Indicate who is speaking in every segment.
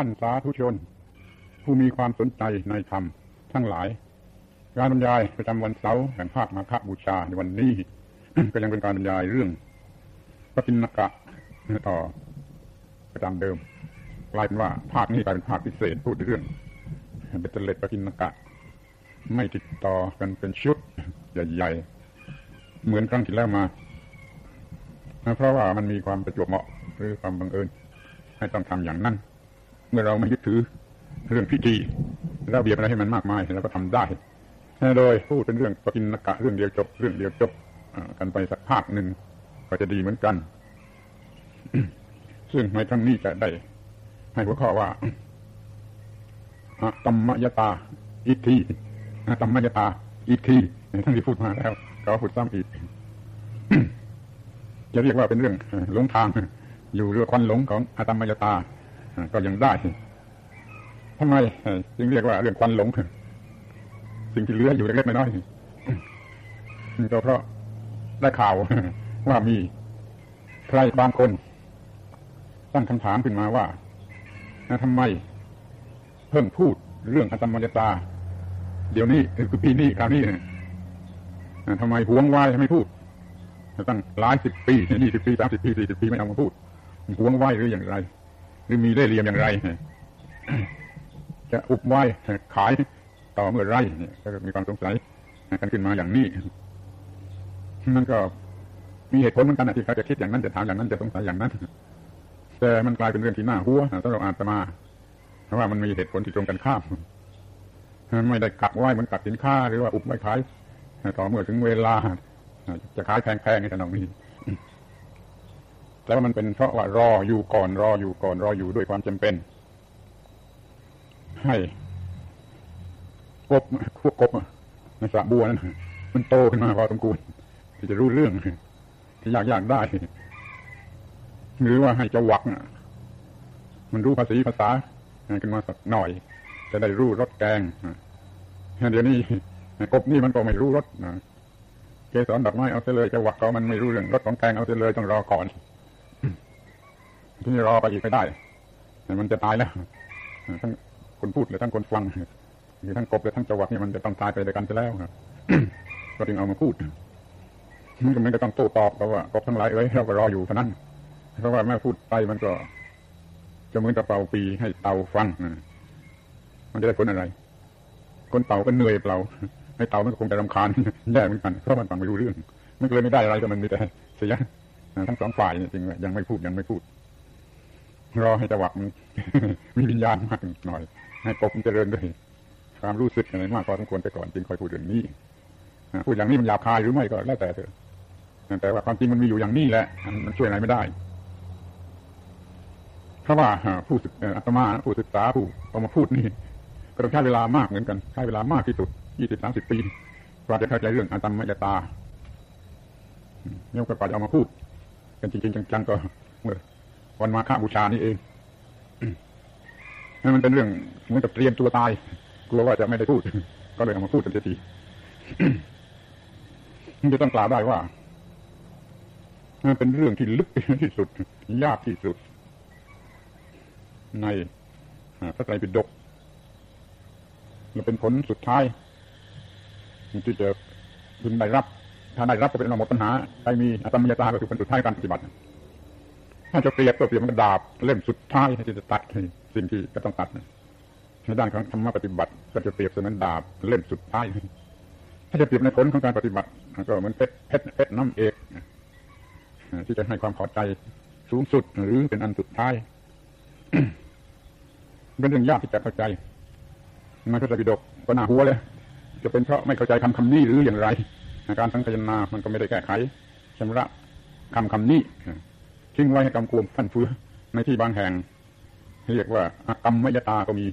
Speaker 1: ท่านสาธุชน ผู้มีความสนใจในธรรมทั้งหลาย การบรรยายประจำวันเสาร์แห่งภาคมาฆบูชาในวันนี้ ก็ยังเป็นการบรรยายเรื่องพระกินกะต่อประจำเดิมกลายเป็นว่าภาคนี้กลายเป็นภาคพิเศษพูดเรื่องเบตเตเลตประกินกะ ไม่ติดต่อกันเป็นชุดใหญ่ๆเหมือนครั้งที่แล้วมาเพราะว่ามันมีความประจวบเหมาะหรือความบังเอิญให้ต้องทำอย่างนั้น เมื่อเราไม่ยึดถือเรื่องพิธีเราเบียบอะไรให้มันมากมายเราก็ทำได้โดยพูดเป็นเรื่องปกินนกะเรื่องเดียวจบ เรื่องเดียวจบกันไปสักภาคหนึ่งก็จะดีเหมือนกัน ซึ่งในครั้งนี้จะได้ ให้หัวข้อว่าตัมมยตา อิทธิตัมมยตา อิทธิทั้งที่พูดมาแล้วก็พูดซ้ำอีกจะเรียกว่าเป็นเรื่องหลงทาง อยู่เรือควันหลงของอาตมยตา ก็ยังได้ทำไมจึงเรียกว่าเรื่องควันหลง สิ่งที่เหลืออยู่เล็กๆน้อยๆก็เพราะได้ข่าวว่ามีใครบางคน ตั้งคำถามขึ้นมาว่าทำไมเพิ่งพูดเรื่องอาตมยตา เดี๋ยวนี้คือปีนี้คราวนี้ทำไมหวงไว้ไม่พูดตั้งหลายสิบปีนี่สิบปีสามสิบปีสี่สิบปีไม่เอามาพูดหวงไว้หรืออย่างไร หรือมีเล่ห์เหลี่ยมอย่างไร จะอุบไว้ขายต่อเมื่อไรก็มีความสงสัยกันขึ้นมาอย่างนี้นั่นก็มีเหตุผลเหมือนกันที่เขาจะคิดอย่างนั้นจะถามอย่างนั้นจะสงสัยอย่างนั้น แต่มันกลายเป็นเรื่องที่น่าหัวสำหรับอาตมาเพราะว่ามันมีเหตุผลที่ตรงกันข้ามไม่ได้กักไว้มันกักสินค้าหรือว่าอุบไว้ขายต่อเมื่อถึงเวลาจะขายแพงๆในขนมนี้ แต่ว่ามันเป็นเพราะว่ารออยู่ก่อนรออยู่ก่อนรออยู่ด้วยความจำเป็น ให้กบพวกกบในสระบัวนั้นมันโตขึ้นมาพอสมควรที่จะรู้เรื่องที่อยากอยากได้ หรือว่าให้จ้าวักมันรู้ภาษีภาษาขึ้นมาสักหน่อย จะได้รู้รสแกงเดี๋ยวนี้กบนี่มันก็ไม่รู้รสเกสรดอกไม้เอาเสเลยจะวักเขามันไม่รู้เรื่องรสของแกงเอาเสเลยต้องรอก่อน ที่รอไปอีกไม่ได้ มันจะตายแล้วทั้งคนพูดและทั้งคนฟังมีทั้งกบและทั้งจวักนี่มันจะต้องตายไปด้วยกันไปแล้วครับก็จึงเอามาพูดมันก็ไม่ก็ต้องโต้ตอบเพราะว่ากบทั้งหลายเอ้ยเราก็รออยู่เท่านั้น เพราะว่าแม่พูดไปมันก็จะเหมือนกับเป่าปีให้เตาฟังมันจะได้ผลอะไร คนเป่าก็เหนื่อยเปล่าให้เตามันก็คงจะรำคาญแย่เหมือนกันเพราะมันฟังไม่รู้เรื่องมันเลยไม่ได้อะไรแต่มันมีแต่เสียทั้งสองฝ่ายจริงๆยังไม่พูดยังไม่พูด รอให้จังหวะมันมีวิญญาณมากหน่อย ให้กบมันเจริญด้วยความรู้สึกอะไรมากพอสมควรไปก่อนจึงค่อยพูดเรื่องนี้พูดอย่างนี้มันหยาบคายหรือไม่ก็แล้วแต่เถอะแต่ว่าความจริงมันมีอยู่อย่างนี้แหละ มันช่วยอะไรไม่ได้ เพราะว่าผู้ศึกอาตมาผู้ศึกษาผู้เอามาพูดนี่ก็ต้องใช้เวลามากเหมือนกันใช้เวลามากที่สุดยี่สิบสามสิบปีกว่าจะเข้าใจเรื่องอาตมยตาเนี่ยก็กว่าจะเอามาพูด กันจริงๆจังๆก็เมื่อ วันมาฆบูชานี่เองนั่นมันเป็นเรื่องเหมือนกับเตรียมตัวตายกลัวว่าจะไม่ได้พูด ก็เลยเอามาพูดกันทีมันจะต้องกล่าวได้ว่ามันเป็นเรื่องที่ลึกที่สุด ยากที่สุด ในพระไตรปิฎกและเป็นผลสุดท้ายที่จะพึงได้รับ ถ้าได้รับก็เป็นหมดปัญหาใครมีอัตมยตาก็คือเป็นสุดท้ายการปฏิบัติ ถ้าจะเปรียบก็เปรียบมันดาบเล่มสุดท้ายที่จะตัดสิ่งที่ก็ต้องตัดในด้านของธรรมปฏิบัติ ก็จะเปรียบเสมือนดาบเล่มสุดท้ายถ้าจะเปรียบในผลของการปฏิบัติก็เหมือนเพชรเพชรเพชรน้ำเอกที่จะให้ความพอใจสูงสุดหรือเป็นอันสุดท้ายเป็นเรื่องยากที่จะเข้าใจมันก็จะปิดกก็หนาหัวเลย จะเป็นเพราะไม่เข้าใจคำคำนี้หรืออย่างไร การสังคายนามันก็ไม่ได้แก้ไขชำระคำคำนี้ ทิ้งไว้ให้กำกวมฟันเฟือในที่บางแห่ง เรียกว่ากรรมมยตาก็มี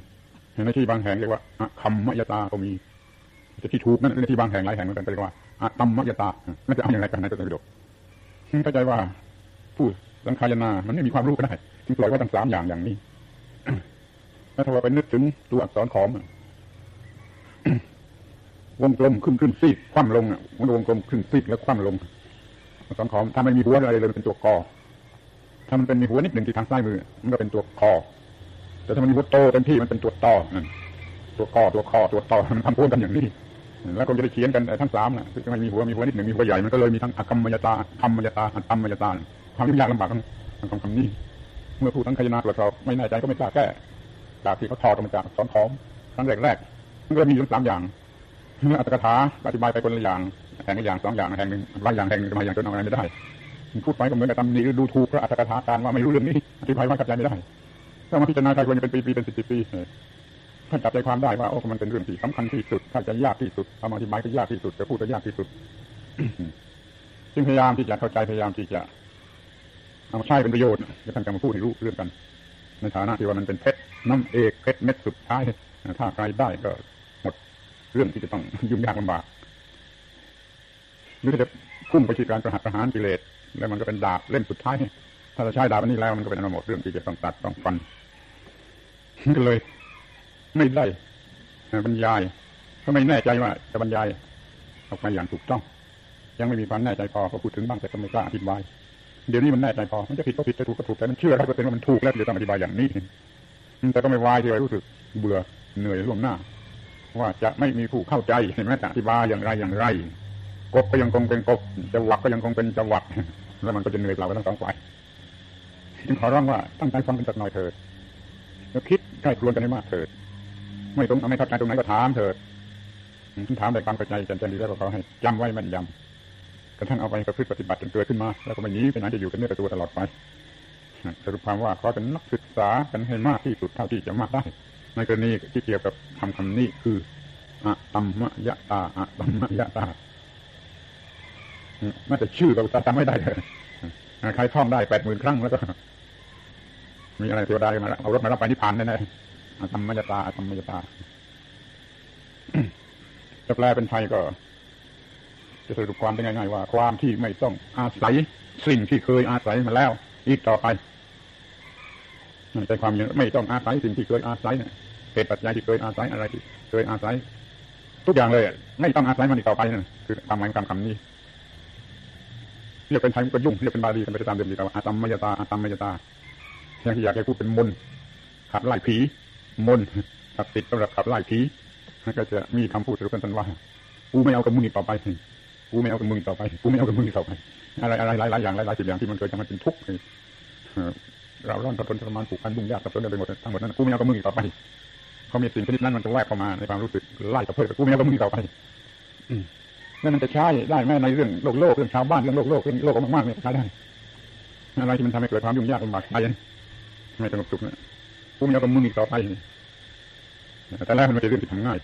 Speaker 1: ในที่บางแห่งเรียกว่าคำมยตาก็มีจะที่ถูกนั่นในที่บางแห่งหลายแห่งเหมือนกันเรียกว่าอกรรมมยตาไม่จะเอาอย่างไรกันในตัวปิฎกเข้าใจว่าผู้สังขายนา มันไม่มีความรู้ก็ได้จึงปล่อยไว้ทั้งสามอย่างอย่างนี้ถ้าเราไปนึกถึงตัวอักษรขอมวงกลมขึ้นขึ้นซีกคว่ำลงมันวงกลมขึ้นซีกแล้วคว่ำลงอักษรขอมถ้าไม่มีหัวอะไรเลยเป็นตัวกอามันเป็นมีหัวนิดหนึ่งที่ทางซ้ายมือ มันก็เป็นตัวคอ แต่ถ้ามันมีหัวโตเต็มที่มันเป็นตัวต่อนั่นตัวกอตัวคอตัวต่อมันทำพ่วงกันอย่างนี้แล้วก็จะได้เขียนกันทั้งสามนะคือไม่มีหัวมีหัวนิดหนึ่งมีหัวใหญ่มันก็เลยมีทั้งอกรรมมยตาธรรมมยตาอัตตมยตาความยุ่งยากลำบากทั้งทั้งคำนี้ เมื่อผู้ทั้งขยนาตรวจสอบไม่แน่ใจก็ไม่กล้าแก้จากที่เขาถอดออกมาจากสอนของครั้งแรกๆมันก็มีทั้งสามอย่างอัตถกถาอธิบายไปคนละอย่างแห่งละอย่างสองอย่างแห่งหนึ่งหลายอย่างแห่งหนึ่งมาอย่างจนเอาอะไรไม่ได้ พูดไปก็เหมือนกับตำหนิดูถูกพระอัตถกถาการว่าไม่รู้เรื่องนี้อธิบายว่าเข้าใจไม่ได้ถ้ามาพิจารณาใครควรจะเป็นปีเป็นสิบปีท่านจับใจความได้ว่าโอ้มันเป็นเรื่องที่สำคัญที่สุดถ้าจะยากที่สุดทำอธิบายก็ยากที่สุดจะพูดก็ยากที่สุดจึงพยายามที่จะเข้าใจพยายามที่จะเอามาใช้เป็นประโยชน์จะท่านจะมาพูดให้รู้เรื่องกัน ในฐานะที่ว่ามันเป็นเพชรน้ำเอกเพชรเม็ดสุดท้ายถ้าใครได้ก็หมดเรื่องที่จะต้องยุ่งยากลำบากหรือจะพุ่งไปที่การประหัตประหารกิเลส แล้วมันก็เป็นดาบเล่มสุดท้าย ถ้าเราใช้ดาบอันนี้แล้วมันก็เป็นอนหมดเรื่องที่จะต้องตัดต้องฟันก็เลย ไม่ได้บรรยายก็ไม่แน่ใจว่าจะบรรยายออกมาอย่างถูกต้อง ยังไม่มีความแน่ใจพอก็พูดถึงบ้างแต่ก็ไม่กล้าอธิบาย เดี๋ยวนี้มันแน่ใจพอมันจะผิดก็ผิดจะถูกก็ถูกแต่มันเชื่อร้อยเปอร์เซ็นต์ว่ามันถูกแล้วเดี๋ยวต้องอธิบายอย่างนี้แต่ก็ไม่วายที่จะรู้สึกเบื่อเหนื่อยล่วงหน้า ว่าจะไม่มีผู้เข้าใจเห็นไหมจะอธิบายอย่างไรอย่างไรกบก็ยังคงเป็นกบจะหวักก็ยังคงเป็นจะหวัก แล้วมันก็จะเหนื่อยเปล่ากันทั้งสองฝ่ายจึงขอร้องว่าตั้งใจฟังกันสักหน่อยเถิดแล้วคิดใกล้ครวนกันให้มากเถิด ไม่ตรงไม่เข้าใจตรงไหนก็ถามเถิดถามแต่ความเข้าใจจันจันดีแล้วก็ขอให้จำไว้แม่นยำกระทั่งเอาไปประพฤติปฏิบัติจนเกิดขึ้นมา แล้วก็ไม่หนีไปไหนจะอยู่กันเนื้อตัวตลอดไปสรุปความว่าขอเป็นนักศึกษากันให้มากที่สุดเท่าที่จะมากได้ ในกรณีที่เกี่ยวกับคำคำนี้คืออะตัมมะยะตาอะตัมมะยะตา แม้แต่ชื่อก็จำไม่ได้เลยใครท่องได้แปดหมื่นครั้งแล้วก็ มีอะไรเทวดามาเอารถมารับไปนิพพานแน่ๆอะตัมยตาอะตัมยตาจะแปลเป็นไทยก็ จะสรุปความได้ง่ายๆว่า ความที่ไม่ต้องอาศัยสิ่งที่เคยอาศัยมาแล้ว อีกต่อไปใจความยังไม่ต้องอาศัยสิ่งที่เคยอาศัยเนี่ยเหตุปัจจัยที่เคยอาศัยอะไรที่เคยอาศัย ทุกอย่างเลย ไม่ต้องอาศัยมันอีกต่อไปนั่นคือความหมายคำคำนี้ เรียกเป็นไทยก็ยุ่งเรียกเป็นบาลีกันไปตามเดิมดีกว่าอาตัมมยตาอาตัมมยตาอย่างที่อยากให้พูดเป็นมนขับไล่ผีมนขับติดสำหรับขับไล่ผีก็จะมีคำพูดสรุปกันว่ากูไม่เอากับมึงอีกต่อไปกูไม่เอากับมึงต่อไปกูไม่เอากับมึงต่อไป อะไรอะไรหลายๆอย่างหลายๆสิ่งอย่างที่มันเคยทำมันเป็นทุกข์เราร้อนทนทรมานผูกพันบุ่งยากสับสนไปหมดทั้งหมดนั้นกูไม่เอากับมึงอีกต่อไปเขามีสิ่งชนิดนั้นมันจะแวบเข้ามาในความรู้สึกไล่กับเพื่อนกูไม่เอากับมึงอีกต่อไป นั่มันจะใช้ได้แม้ในเรื่องโลกโลกเรื่องชาวบ้านเรื่องโลกโลกเรื่องโลกมากๆเนี่ยใช้ได้อะไรที่มันทำให้เกิดความยุ่งยากลำบากใจไม่สงบสุขเนี่ยกูไม่เอากับมึงอีกต่อไปแต่แรกมันไม่ใช่เรื่องที่ทำง่าย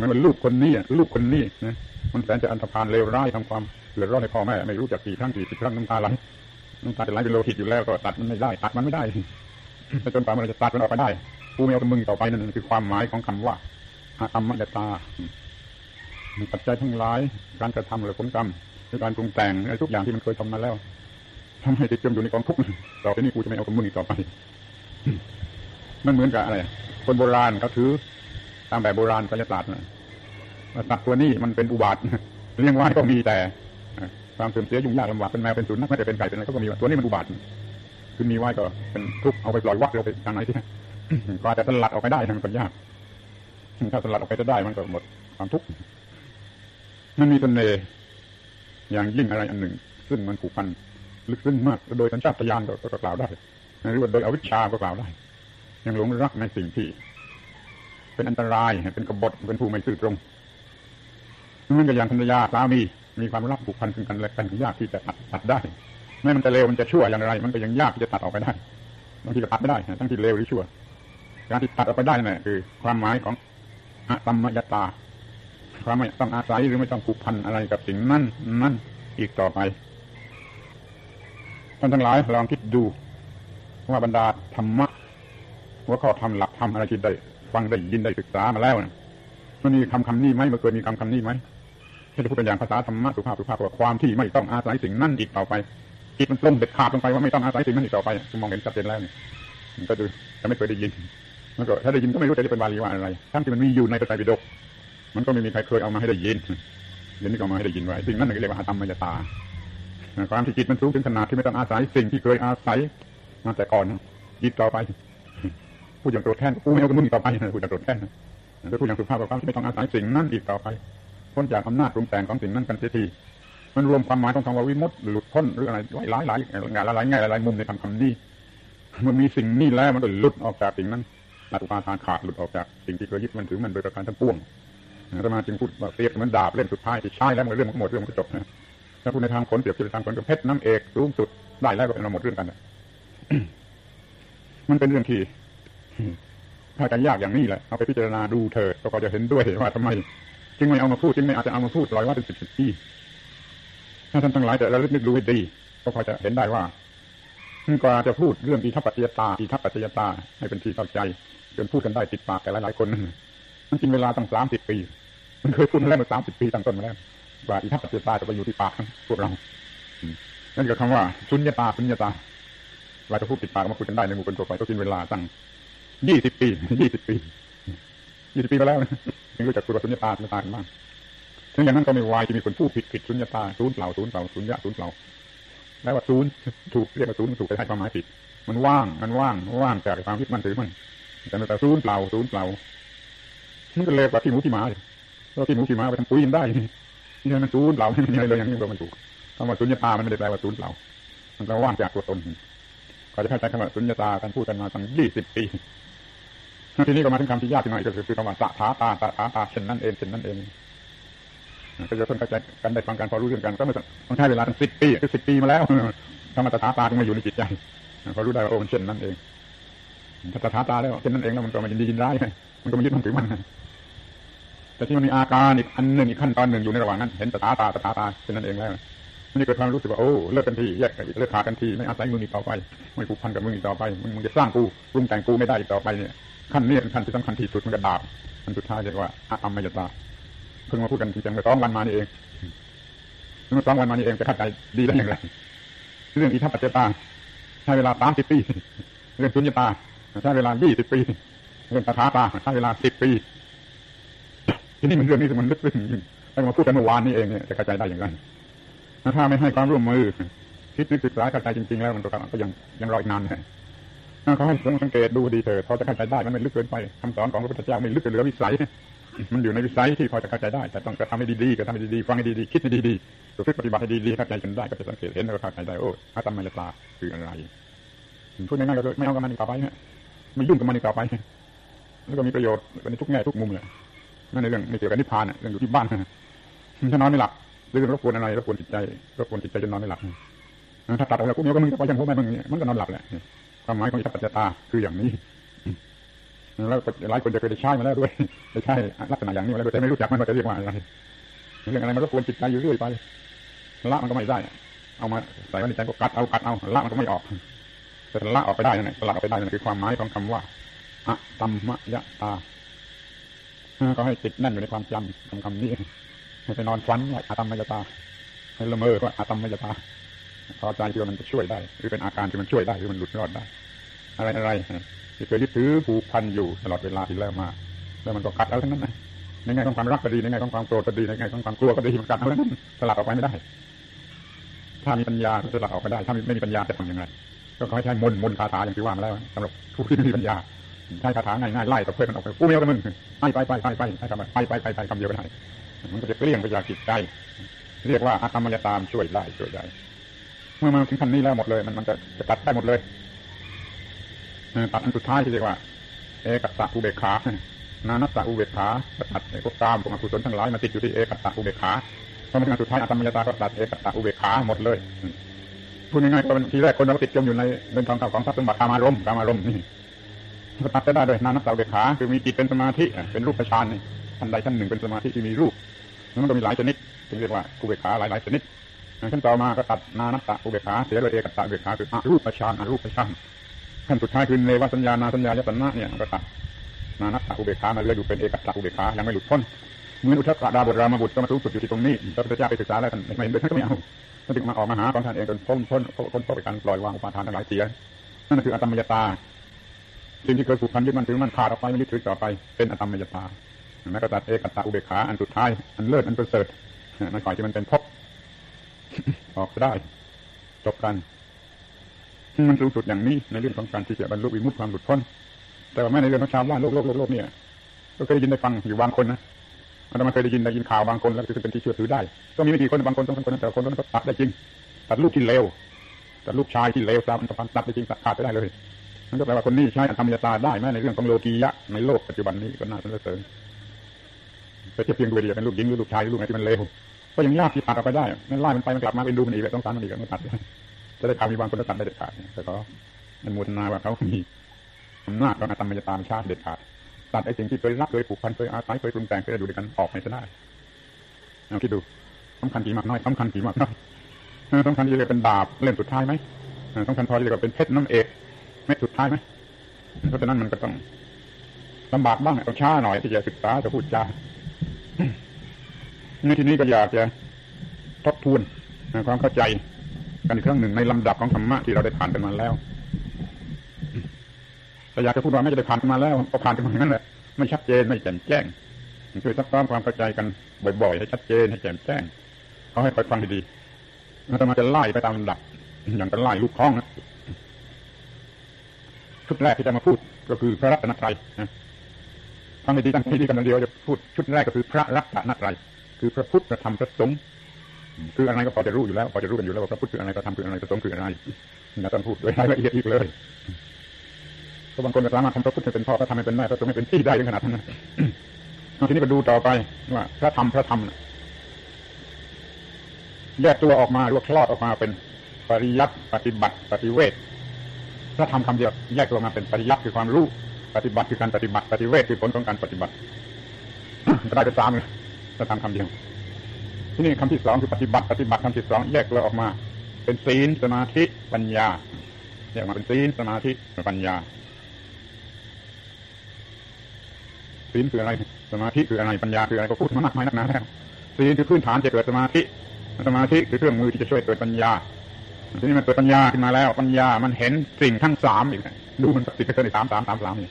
Speaker 1: มันเป็นลูกคนนี้ลูกคนนี้นะมันแสนจะอันธพาลเลวร้ายทำความเดือดร้อนในพ่อแม่ไม่รู้จักกี่ครั้งกี่สิบครั้งน้ำตาไหลน้ำตาจะไหลเป็นโลหิตอยู่แล้วก็ตัดมันไม่ได้ ตัดมันไม่ได้จนป่ามันจะตัดมันออกไปได้กูไม่เอากับมึงต่อไปนั่นคือความหมายของคำว่าอาตมมยตา ปัจจัยทั้งหลาย การกระทำหรือผลกรรมหรือการปรุงแต่งอะไรทุกอย่างที่มันเคยทำมาแล้วทำให้ติดจมอยู่ในกองทุกข์ต่อไปนี้กูจะไม่เอากับมึงอีกต่อไปมันเหมือนกับอะไร คนโบราณเขาถือตามแบบโบราณกัลยศาสตร์สัตว์ตัวนี้มันเป็นอุบาทเลี้ยงไว้ก็มีแต่ความเสื่อมเสียยุ่งยากลำบากเป็นแมวเป็นสุนัขไม่ได้เป็นไก่เป็นอะไรก็มีตัวนี้มันอุบาทคือมีไว้ก็เป็นทุกข์เอาไปปล่อยวัดเราไปทางไหนที่กว่าจะสลัดออกไปได้มันก็ยากถ้าสลัดออกไปจะได้มันก็หมดความทุกข์ มันมีตนเนอย่างยิ่งอะไรอันหนึ่ง ซึ่งมันผูกพันลึกซึ้งมากโดยสัญชาตญาณก็กล่าวได้หรือว่าโดยอวิชชาก็กล่าวได้ ยังหลงรักในสิ่งที่ เป็นอันตรายเป็นกบฏเป็นผู้ไม่ซื่อตรงมันก็อย่างภรรยาสามีมีความรักผูกพันถึงกันและกันยากที่จะตัดตัดได้แม้มันจะเลวมันจะชั่วอย่างไร มันก็ยังยากที่จะตัดออกไปได้บางทีก็ตัดไม่ได้ทั้งที่เลวหรือชั่ว การที่ตัดออกไปได้นั่นคือ ความหมายของอะตัมมยตา ความไม่ต้องอาศัยหรือไม่ต้องผูกพันอะไรกับสิ่งนั้นนั่นอีกต่อไปท่านทั้งหลายลองคิดดู ว่าบรรดาธรรมะหัวข้อธรรมหลักธรรมอะไรที่ได้ ฟังได้ยินได้ศึกษามาแล้วมันมีคำคำนี้ไหมมันเคยมีคำคำนี้ไหมที่จะพูดเป็นอย่างภาษาธรรมะสุภาพสุภาพว่าความที่ไม่ต้องอาศัยสิ่งนั้นอีกต่อไปจิตมันตรงเด็ดขาดลงไปว่าไม่ต้องอาศัยสิ่งนั้นอีกต่อไปคุณมองเห็นชัดเจนแล้วเนี่ยมันก็ดูจะไม่เคยได้ยินมันก็ถ้าได้ยินก็ไม่รู้จะเป็นบาลีว่าอะไรทั้งที่มันมีอยู่ในพระไตรปิฎก มันก็ไม่มีใครเคยเอามาให้ได้ยินเดี๋ยวนี้ก็มาให้ได้ยินไว้สิ่งนั้นเรียกว่าธรรมมยตาความที่จิตมันสูงถึงขนาดที่ไม่ต้องอาศัยสิ่งที่เคยอาศัยมาแต่ก่อนอีกต่อไปพูดอย่างโกรธแค้นกูไม่เอากับมึงต่อไปพูดอย่างโกรธแค้นจะพูดอย่างสุภาพกับเขาที่ไม่ต้องอาศัยสิ่งนั้นอีกต่อไปพ้นจากอำนาจปรุงแต่งของสิ่งนั้นกันเสียทีมันรวมความหมายของคำว่าวิมุตติหลุดพ้นหรืออะไรหลายหลายงานหลายแง่หลายมุมในคำคำนี้มันมีสิ่งนี้แล้วมันก็หลุดออกจากสิ่งนั้นอาตุปาทานขาดหลุดออกจากสิ่งที่เคยยึดมันถือมันโดยประการทั้งปวง อาตมาจึงพูดว่าเปรียบเหมือนดาบเล่มสุดท้ายที่ใช้แล้วมันเรื่องมันหมดเรื่องมันก็จบนะถ้าพูดในทางผลเปรียบเทียบในทางผลกับเพชรน้ำเอกสูงสุดได้แล้วก็เป็นหมดเรื่องกันมันเป็นเรื่องที่ถ้าจะยากอย่างนี้แหละเอาไปพิจารณาดูเถิดก็จะเห็นด้วยว่าทำไม จึงไม่เอามาพูดจึงไม่อาจจะเอามาพูดลอยว่าเป็นสิบสิบปีถ้าท่านทั้งหลายแต่ระลึกนึกดูให้ดี ก็พอจะเห็นได้ว่ากว่าจะพูดเรื่องอิทัปปัจจยตาอิทัปปัจจยตาให้เป็นที่เข้าใจจนพูดกันได้ติดปากแต่หลายๆคนมันกินเวลาตั้งสามสิบปี มันเคยพูดมาแล้วมาสามสิบปีตั้งต้นมาแล้วว่าอิทัปปัจจยตาจะไปอยู่ที่ปากพวกเรานั่นก็คำว่าสุญญตาสุญญตาเราจะพูดติดปากมาพูดกันได้ในหมู่คนทั่วไปก็กินเวลาตั้งยี่สิบปียี่สิบปียี่สิบปีมาแล้วยังรู้จักตัวสุญญตาสุญญตากันบ้างถึงอย่างนั้นก็ไม่วายจะมีคนพูดผิดผิดสุญญตาศูนย์เปล่าศูนย์เปล่าศูนย์ยะศูนย์เปล่าแล้วว่าศูนย์ถูกเรียกว่าศูนย์ถูกไปให้ความหมายผิด มันว่างมันว่างว่างจากความคิดมันถือมันแต่แต่ศูนย์เปล่าศูนย์เปล่ามันก็เลยกว่าที่หมูที่หมาเลย เพราะที่หมูที่หมาไปทำปุ๋ยยินได้นี่มันศูนย์เปล่าไม่มีอะไรเลยอย่างนี้ก็มันถูกคำว่าสุญญตามันไม่ได้แปลว่าศูนย์เปล่ามันก็ว่างจากตัวตนก็จะเข้าใจคำว่าสุญญตาการพูดกันมาตั้งยี่สิบปีทีนี้ก็มาถึงคำที่ยากที่หน่อยก็คือคำว่าสะท้าตาสะท้าตาเช่นนั้นเองเช่นนั้นเองก็จะต้องเข้าใจกันได้ฟังกันพอรู้เรื่องกันก็ไม่ต้องใช้เวลาตั้งสิบปีคือสิบปีมาแล้วธรรมตถาตาจึงมาอยู่ในจิตใจพอรู้ได้ว่าโอ้มันเช่นนั้นเองถ้าตถาตาแล้วเช่นนั้นเองแล้วมันก็มายินดียินร้ายมันก็มายึดมันถือมัน แต่ที่มันมีอาการอีกอันหนึ่งอีกขั้นตอนหนึ่งอยู่ในระหว่างนั้น เห็นตาตาตาตาเช่นนั้นเองแล้วนจะเกิดความรู้สึกว่าโอ้เลิกกันทีแยกกันเลิกขากันทีไม่อาศัยมึงอีกต่อไปไม่ผูกพันกับมึงอีกต่อไปมึงจะสร้างกูปรุงแต่งกูไม่ได้อีกต่อไปเนี่ยขั้นนี้เป็นขั้นที่สำคัญที่สุดมันก็ดาบมันสุดท้ายเรียกว่าอัมมยตาเพิ่งมาพูดกันจริงๆเมื่อสองวันมานี่เองเมื่อสองวันมานี่เองจะเข้าใจดีได้อย่างไรเรื่องอิทัปปัจจตาใช้เวลาสามสิบปีเรื่องสุญญตาใช้เวลายี่สิบปีเรื่องตถาตาใช้เวลาสิบปี ทีนี้มันเรื่องนี้มันลึกซึ้งถ้ามาพูดกันเมื่อวานนี้เองเนี่ยจะเข้าใจได้อย่างไรถ้าไม่ให้ความร่วมมือ คิดนึกศึกษาเข้าใจจริง ๆ แล้วมันก็ยังยังรออีกนานเลยเขาให้สังเกตดูดีเถิดเขาจะเข้าใจได้มันไม่ลึกเกินไปคำสอนของพระพุทธเจ้าไม่ลึกเกินเหลือวิสัย มันอยู่ในวิสัยที่พอจะเข้าใจได้ แต่ต้องกระทำให้ดีๆกระทำให้ดีๆฟังให้ดีๆคิดให้ดีๆฝึกปฏิบัติให้ดีๆเข้าใจกันได้ก็จะสังเกตเห็นแล้วก็เข้าใจได้โอ้อาตมายตาคืออะไรพูดง่ายๆก็คือไม่เอากับมันอีกต่อไปไม่ยุ่งกับมันอีกต่อไปแล้วก็มีประโยชน์ในทุกแง่ทุกมุมเลย นั่นในเรื่องในเกี่ยวกับนิพพานเรื่องอยู่ที่บ้านถ้านอนไม่หลับเรื่องรบกวนอะไรรบกวนจิตใจรบกวนจิตใจจนนอนไม่หลับถ้าตัดออกแล้วกูเมียก็มึงจะไปยังพวกแม่มึงเนี่ยมันก็นอนหลับแหละความหมายของอิทธิปัจจตาคืออย่างนี้แล้วหลายคนจะเคยได้ใช้มาแล้วด้วยได้ใช้ลักษณะอย่างนี้มาแล้วแต่ไม่รู้จักมันว่าจะเรียกว่าอะไรเรื่องอะไรมันรบกวนจิตใจอยู่เรื่อยไปละมันก็ไม่ได้ เอามาใส่ไว้ในใจก็กัดเอากัดเอาละมันก็ไม่ออกแต่ละออกไปได้นั่นแหละละออกไปได้นั่นคือความหมายของคำว่าอะตัมมะยะตา ก็ให้ติดแน่นอยู่ในความจำคำคำนี้ให้ไปนอนฝันว่าอะตัมมยตาให้ละเมอว่าอะตัมมยตาพอใจที่ว่ามันจะช่วยได้ หรือเป็นอาการที่มันช่วยได้หรือมันหลุดรอดได้ อะไรอะไรที่เคยยึดถือผูกพันอยู่ตลอดเวลาที่แล้วมมา แล้วมันก็กัดเอาทั้งนั้นนะในแง่ของความรักก็ดีในแง่ของความโกรธก็ดีในแง่ของความกลัวก็ดีมันกัดเอาทั้งนั้นสลัดออกไปไม่ได้ ถ้ามีปัญญาสลัดออกไปได้ ถ้าไม่มีปัญญาจะทำยังไงก็ขอให้ใช้มนมนคาถาอย่างที่ว่ามาแล้วสำหรับผู้ที่ไม่มีปัญญา ใช้คาถาง่ายๆไล่กับเพื่อนมันออกไปกูเมียกับมึงไปไปไปไปไปใช้คำไปไปไปไปคำเดียวก็ได้มันก็จะเปลี่ยนไปจากจิตใจ เรียกว่าอาตมยตามช่วยได้ช่วยได้เมื่อมาถึงขั้นนี้แล้วหมดเลย มันมันจะจะตัดได้หมดเลยตัดอันสุดท้ายที่เรียกว่า เอกัตตะอุเบกขานานัตตะอุเบกขาตัดพวกกามพวกอกุศลทั้งหลายมาติดอยู่ที่เอกัตตะอุเบกขาพอมาถึงอันสุดท้ายอัตมยตาก็ตัดเอกัตตะอุเบกขาหมดเลยพูดง่ายๆก็เป็นทีแรกคนเราติดจมอยู่ในเรื่องทองข่าของทรัพย์สมบัติกามารมกามารมนี่ ก็ตัดได้ด้วยนานัตตะอุเบกขา คือมีจิตเป็นสมาธิเป็นรูปฌานนี่ท่านใดท่านหนึ่งเป็นสมาธิที่มีรูปมันก็มีหลายชนิดจึงเรียกว่าอุเบกขาหลายๆชนิดขั้นต่อมาก็ตัดนานัตตะอุเบกขาเสียเลยเอกตตะอุเบกขาคืออรูปฌานอรูปฌานขั้นสุดท้ายคือเนวสัญญานาสัญญายตนะเนี่ยก็ตัดนานัตตะอุเบกขามาเรื่อยอยู่เป็นเอกตตะอุเบกขายังไม่หลุดพ้นเหมือนอุทกดาบทรามบุตรก็มาสูงสุดอยู่ที่ตรงนี้พระพุทธเจ้าไปศึกษาแล้วท่านไม่เห็นด้วยท่านก็ไม่เอาท่านจึงมาออกมาหาของท่านเองจนพ้นพ้นพ้นพ้นไปการปล่อยวางอุปาทานทั้งหลายเสียนั่นคืออัตมยตา สิ่งที่เคยผูกพันยึดมันถือมันขาดออกไปไม่ยึดถือต่อไป เป็นอัตมยตาแล้วก็ตัดเอกตตะอุเบกขาอันสุดท้าย อันเลิศอันประเสริฐในฝ่ายที่มันเป็นภพออกได้ จบกันมันสูงสุดอย่างนี้ในเรื่องของการที่จะบรรลุวิมุตติความหลุดพ้น แต่ว่าแม่ในเรื่องของชาวบ้านโลกโลกโลกโลกเนี่ยก็เคยได้ยินได้ฟังอยู่บางคนนะมันมาเคยได้ยินได้ยินข่าวบางคนแล้วคือเป็นที่เชื่อถือได้ ก็มีไม่กี่คนบางคนต้องเป็นคนแต่คนนั้นก็ตัดได้จริง ตัดลูกที่เลวตัดลูกชายที่เลวตามตัดตัดได้จริงตัดขาดไปได้เลยันก็แปลว่าคนนี้ใช้ธรรมยตาได้แม้ในเรื่องของโลกียะในโลกปัจจุบันนี้ก็น่าสนเสริญไปเทียบเพียงดูเดีเป็นลูกหญิงหรือลูกชายหรือลูกไหนที่มันเลวก็ยังยากที่ตัดออกไปได้นั่นไล่มันไปมันกลับมาเป็นดูมันอีกเลยต้องสารมันอีกก็ตัดจะได้ข่าวมีบางคนตัดได้เด็ดขาดแต่ก็มันมูลนาว่าเขามีอำนาจของธรรมยตามชาติเด็ดขาดตัดไอ้สิ่งที่เคยรักเคยผูกพันเคยอาศัยเคยปรุงแต่งเคยดูด้วยกันออกไปซะได้ลองคิดดูสำคัญกี่มากน้อยสำคัญกี่มากน้อยสำคัญที่จะเป็นดาบเล่มสุดท้ายไหมสำคัญพอที่จะเป็นเพชรน้ำเอก เม็ดสุดท้ายไหมเพราะฉะนั้นมันก็ต้องลำบากบ้างต้องช้าหน่อยที่จะศึกษาจะพูดจาในที่นี้ก็อยากจะทบทวนความเข้าใจกันอีกครั้งหนึ่งในลำดับของธรรมะที่เราได้ผ่านกันมาแล้วแต่อยากจะพูดว่าไม่จะได้ผ่านกันมาแล้วก็ผ่านกันมางั้นแหละไม่ชัดเจนไม่แจ่มแจ้งช่วยซักซ้อมความเข้าใจกันบ่อยๆให้ชัดเจนให้แจ่มแจ้งเขาให้คอยฟังดีๆแล้วมาจะไล่ไปตามลำดับอย่างกันไล่ลูกคล้องนะ ชุดแรกที่จะมาพูดก็คือพระรัตนตรัยนะฟังดีตั้งที่ดีกันเดียวจะพูดชุดแรกก็คือพระรัตนตรัยคือพระพุทธพระธรรมพระสงฆ์คืออะไรก็พอจะรู้อยู่แล้วพอจะรู้กันอยู่แล้วว่าพระพุทธคืออะไรพระธรรมคืออะไรพระสงฆ์คืออะไรอย่าต้องพูดโดยรายละเอียดอีกเลยเพราะบางคนจะสามารถทำพระพุทธให้เป็นพ่อพระธรรมให้เป็นแม่พระสงฆ์เป็นพี่ได้ถึงขนาดนั้นทีนี้ก็ดูต่อไปว่าพระธรรมพระธรรมแยกตัวออกมาหรือว่าคลอดออกมาเป็นปริยัติปฏิบัติ ปฏิเวท พระธรรมคำเดียวแยกตัวมาเป็นปริยัติคือความรู้ปฏิบัติคือการปฏิบัติปฏิเวทคือผลของการปฏิบัติก็ได้เป็นสามเลยพระธรรมคำเดียว ที่นี่คำที่สองคือปฏิบัติปฏิบัติคำที่สองแยกตัวออกมา เป็นศีลสมาธิปัญญาแยกมาเป็นศีลสมาธิปัญญาศีลคืออะไรสมาธิคืออะไรปัญญาคืออะไรก็พูดมามากมายนักหนาแล้วศีลคือพื้นฐานจะเกิดสมาธิสมาธิคือเครื่องมือที่จะช่วยเกิดปัญญา ทีนี้มันเกิดปัญญาขึ้นมาแล้วปัญญามันเห็นสิ่งทั้งสามอีกดูมันติดกันในสามสามสามสามนี่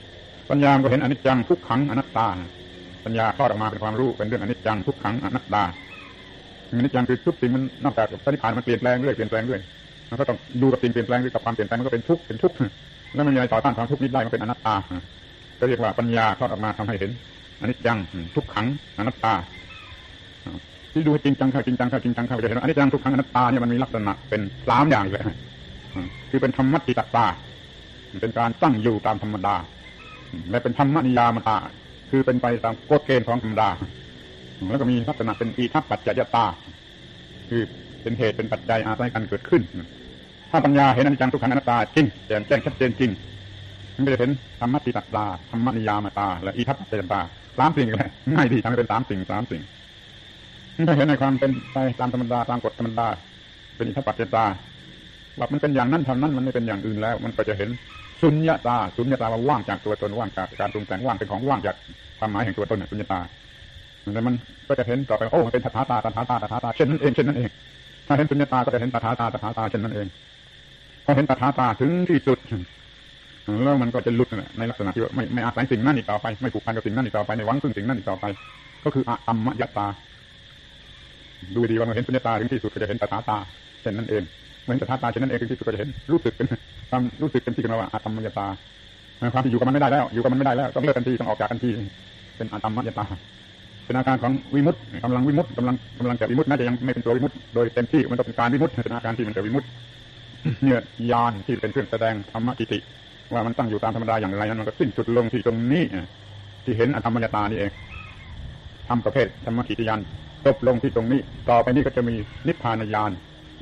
Speaker 1: ปัญญาก็เห็นอนิจจังทุกขังอนัตตา ปัญญาคลอดออกมาเป็นความรู้เป็นเรื่องอนิจจังทุกขังอนัตตาอนิจจังคือทุกสิ่งมันนอกจากปฏิภาณมันเปลี่ยนแปลงเรื่อยเปลี่ยนแปลงเรื่อยมันก็ต้องดูกับสิ่งเปลี่ยนแปลงด้วยกับความเปลี่ยนแปลงมันก็เป็นทุกข์เป็นทุกข์แล้วมันมีอะไรต่อต้านความทุกข์นี้ได้มันเป็นอนัตตาก็เรียกว่าปัญญาคลอดออกมาทำให้เห็นอนิจจังทุกขังอนัตตา ที่ดูให้จริงจังเข้าจริงจังเข้าจริงจังเข้าจะเห็นอันิจจังทุกขังอนัตตาเนี่ยมันมีลักษณะเป็นสามอย่างเลยคือเป็นธรรมติตตา เป็นการตั้งอยู่ตามธรรมดา และเป็นธรรมนิยามตา คือเป็นไปตามกฎเกณฑ์ของธรรมดา แล้วก็มีลักษณะเป็นอีทัปปัจจยตา คือเป็นเหตุเป็นปัจจัยอาศัยกันเกิดขึ้น ถ้าปัญญาเห็นอนิจจังทุกขังอนัตตาจริงแจ่มแจ้งชัดเจนจริงมันจะเห็นธรรมติตตาธรรมนิยามตา และอีทัปปัจจยตาสามสิ่งเลยง่ายดีทำให้เป็นสามสิ่งสามสิ่ง ถ้าเห็นในความเป็นไปตามธรรมดาตามกฎธรรมดา เป็นอิทธิปัจจตาว่ามันเป็นอย่างนั้นท่านั้นมันไม่เป็นอย่างอื่นแล้ว มันก็จะเห็นสุญญตาสุญญตาว่าว่างจากตัวตนว่างจากการปรุงแต่งว่างเป็นของว่างจากความหมายแห่งตัวตนสุญญตาแล้วมันก็จะเห็นต่อไปโอ้เป็นตถาตาตถาตาตถาตาเช่นนั้นเองเช่นนั้นเองถ้าเห็นสุญญตาก็จะเห็นตถาตาตถาตาเช่นนั้นเองพอเห็นตถาตาถึงที่สุดแล้วมันก็จะหลุดในลักษณะที่ว่าไม่ไม่อาศัยสิ่งนั้นอีกต่อไปไม่ผูกพันกับสิ่งนั้นอีกต่อไปในหวังพึ่งสิ่งนั้นอีกต่อไป ก็คืออะตัมมยตา ดูดีว่ามันเห็นสุญญตาถึงที่สุดก็จะเห็นตถาตาเช่นนั้นเองเมื่อตถาตาเช่นนั้นเองถึงที่สุดก็จะเห็นรู้สึกเป็นความรู้สึกเป็นที่กันว่าอะตัมมยตาความที่อยู่กับมันไม่ได้แล้ว อยู่กับมันไม่ได้แล้วต้องเลิกกันทีต้องออกจากกันทีเป็นอะตัมมยตาเป็นอาการของวิมุตต์กำลังวิมุตต์กำลังกำลังจะวิมุตต์น่าจะยังไม่เป็นตัววิมุตต์โดยเต็มที่มันต้องเป็นการวิมุตต์เป็นอาการที่มันจะวิมุตต์เนี่ยยานที่เป็นเครื่องแสดงธรรมกิติ ว่ามันตั้งอยู่ตามธรรมดาอย่างไรนั้นมันก็สิ้นสุดลงที่ตรงนี้ที่เห็นอธรรมยตานี่เองทำประเภทธรรมกิติยาน จบลงที่ตรงนี้ ต่อไปนี้ก็จะมีนิพพานญาณ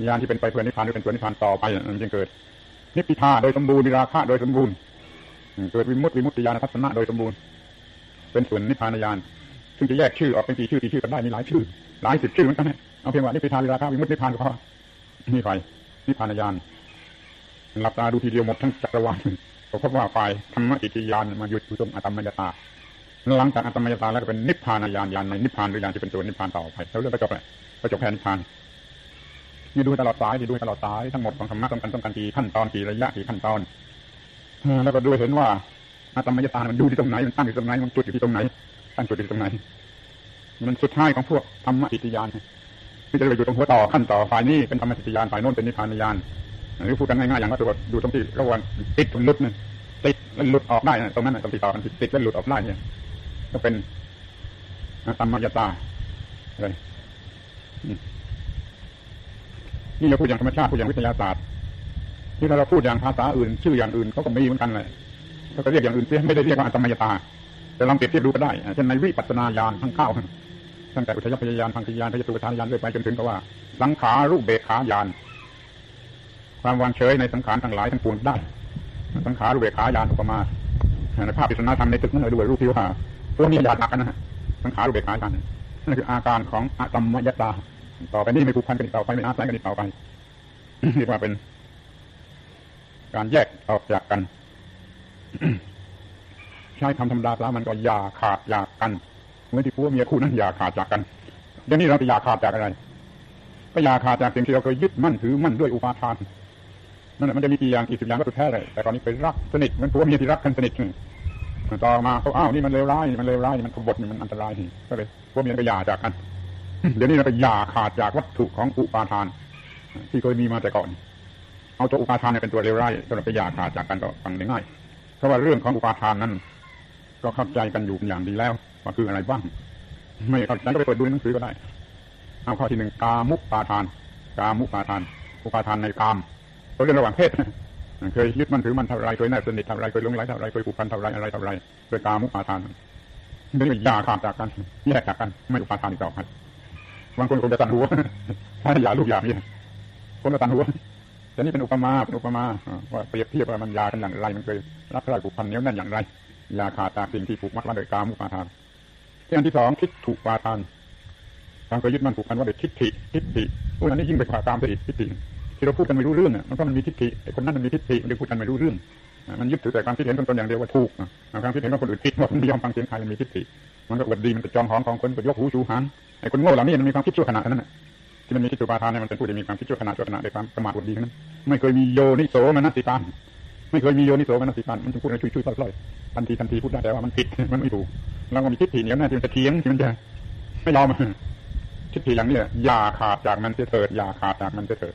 Speaker 1: ญาณที่เป็นไปเพื่อนิพพานหรือเป็นตัวนิพพานต่อไปมันจึงเกิด นิพพิทาโดยสมบูรณ์นิราคะโดยสมบูรณ์เกิดวิมุตติวิมุตติญาณทัศนะโดยสมบูรณ์ เป็นส่วนนิพพานญาณซึ่งจะแยกชื่อออกเป็นกี่ชื่อกี่ชื่อกันได้มีหลายชื่อ หลายสิบชื่อเหมือนกันเอาเพียงว่านิพพิทานิราคะวิมุตตินิพพานก็พอนี่ไฟนิพพานญาณหลับตาดูทีเดียวหมดทั้งจักรวาลก็พบว่าฝ่ายธรรมอิติยานมาหยุดอยู่ตรงอตมมยตา หลังจากอตมมยตาแล้วก็เป็นนิพพานญาณญาณในนิพพานหรือญาณที่เป็นตัวนิพพานต่อไปแล้วเรื่องก็จบเลยก็จบแค่นิพพานนี่ดูตลอดสายนี่ดูตลอดสายทั้งหมดของธรรมะต้องการต้องการกี่ขั้นตอนกี่ระยะกี่ขั้นตอนแล้วก็ดูเห็นว่าอาตมยตามันดูที่ตรงไหนมันตั้งอยู่ตรงไหนมันจุดอยู่ที่ตรงไหนตั้งจุดอยู่ตรงไหน มันสุดท้ายของพวกธรรมะอิติยานที่จะไปอยู่ตรงหัวต่อขั้นต่อฝ่ายนี้เป็นธรรมอิติยานฝ่ายโน้นเป็นนิพพานญาณหรือพูดกันง่ายๆอย่างว่าตัวดูตรงที่ระหว่างติดกับลุดนั่นติดแล้วหลุดออกได้ตรงนั้นต้องติดต่อกันติดแล้วหลุดออกได้เนี่ย ก็เป็นธรรมยตาอะไรนี่เราพูดอย่างธรรมชาติพูดอย่างวิทยาศาสตร์ที่เราพูดอย่างภาษาอื่น ชื่ออย่างอื่นเขาก็มีเหมือนกันเลยเขาก็เรียกอย่างอื่นเสียไม่ได้เรียกว่าธรรมยตา แต่ลองเปรียบเทียบดูก็ได้เช่นในวิปัสสนาญาณทั้งเก้าตั้งแต่อุทยพยายานพังคยานพยตุปทานญาณเรื่อยไปจนถึงกับว่า สังขารูปเบขาญาณความวางเฉยในสังขารทั้งหลายทั้งปวงได้ สังขารูปเบขาญาณอุปมาในภาพปิศนาธรรมในตึกนั้นเลยด้วยรูปที่ว่า พวกนี้ญาติหนักกันนะสังขารูเบกขาญาณนั่นคืออาการของอะตมมยตา ต่อไปนี้ไม่ผูกพันกันต่อไปไม่อาศัยกันต่อไปเรียกว่าเป็น การแยกออกจากกัน ใช้คำธรรมดาแล้วมันก็อย่าขาดจากกันเมื่อที่ผัวเมียคู่นั้นอย่าขาดจากกันเดี๋ยวนี้เราจะอย่าขาดจากอะไร ก็อย่าขาดจากสิ่งที่เราเคยยึดมั่นถือมั่นด้วยอุปาทานนั่นแหละมันจะมีกี่อย่างกี่สิบอย่างก็สุดแท้เลยแต่ตอนนี้เป็นรักสนิทมันผัวเมียที่รักกันสนิท ต่อมาเขาอ้าวนี่มันเลวร้ายมันเลวร้ายมันขบฏมันอันตรายก็เลยผัวเมียก็อย่าจากกัน เดี๋ยวนี้เราไปอย่าขาดจากวัตถุของอุปาทาน ที่เคยมีมาแต่ก่อน เอาตัวอุปาทานเป็นตัวเลวร้ายก็เราไปอย่าขาดจากกันก็ฟังได้ง่ายเพราะว่าเรื่องของอุปาทานนั้น ก็เข้าใจกันอยู่อย่างดีแล้วว่าคืออะไรบ้าง ไม่เข้าใจก็ไปเปิดดูในหนังสือก็ได้เอาข้อที่หนึ่งกามุปาทาน กามุปาทาน อุปาทานในกามตัวเรื่องระหว่างเพศ เคยยึดมันถือมันเท่าไรเคยแนบสนิทเท่าไรเคยลงไหลเท่าไรเคยผูกพันเท่าไรอะไรเท่าไรโดยกามุปาทานไม่อย่าขาดจากกันแยกจากกัน ไม่อุปาทานอีกต่อไปบางคนคงจะตันหัวถ้าอย่าลูกอย่าเมียคนก็ตันหัวแต่นี่เป็นอุปมาเป็นอุปมาว่าเปรียบเทียบว่ามันยากันอย่างไร มันเคยรักใคร่ผูกพันเนี้ยนั่นอย่างไรยาขาดจากสิ่งที่ผูกมัดไว้โดยกามุปาทานที่อันที่สองทิฏฐุปาทานความเคยยึดมั่นผูกพันว่าโดยทิฏฐิทิฏฐิพวกนั้นนี่ยิ่งไปกว่ากามซะอีกทิฏฐิ ที่เราพูดกันไม่รู้เรื่องอะมันเพราะมันมีทิฏฐิไอ้คนนั้นมันมีทิฏฐิมันเลยพูดกันไม่รู้เรื่องมันยึดถือแต่ความคิดเห็นของตนอย่างเดียวว่าถูกความคิดเห็นว่าคนอื่นผิดว่าคนยอมฟังเสียงใครมันมีทิฏฐิมันก็อวดดีมันจะจองหองของคนก็ยกหูชูหันไอ้คนโง่เหล่านี้มันมีความคิดชั่วขณะนั้นที่มันมีทิฏฐุปาทานเนี่ยมันเป็นผู้ที่มีความคิดชั่วขณะชั่วขณะด้วยความประมาทอวดดีนั้นไม่เคยมีโยนิโสมนสิการไม่เคยมีโยนิโสมนสิการมันจะพูดอะไรช่วยๆล่อยๆทันทีทันทีพูดได้แต่ว่ามันผิดมันไม่ถูกแล้วก็มีทิฏฐิเหนียวแน่ที่มันจะเถียงที่มันจะไม่ยอมทิฏฐิอย่างนี้อย่าขาดจากมันเถิดอย่าขาดจากมันเถิด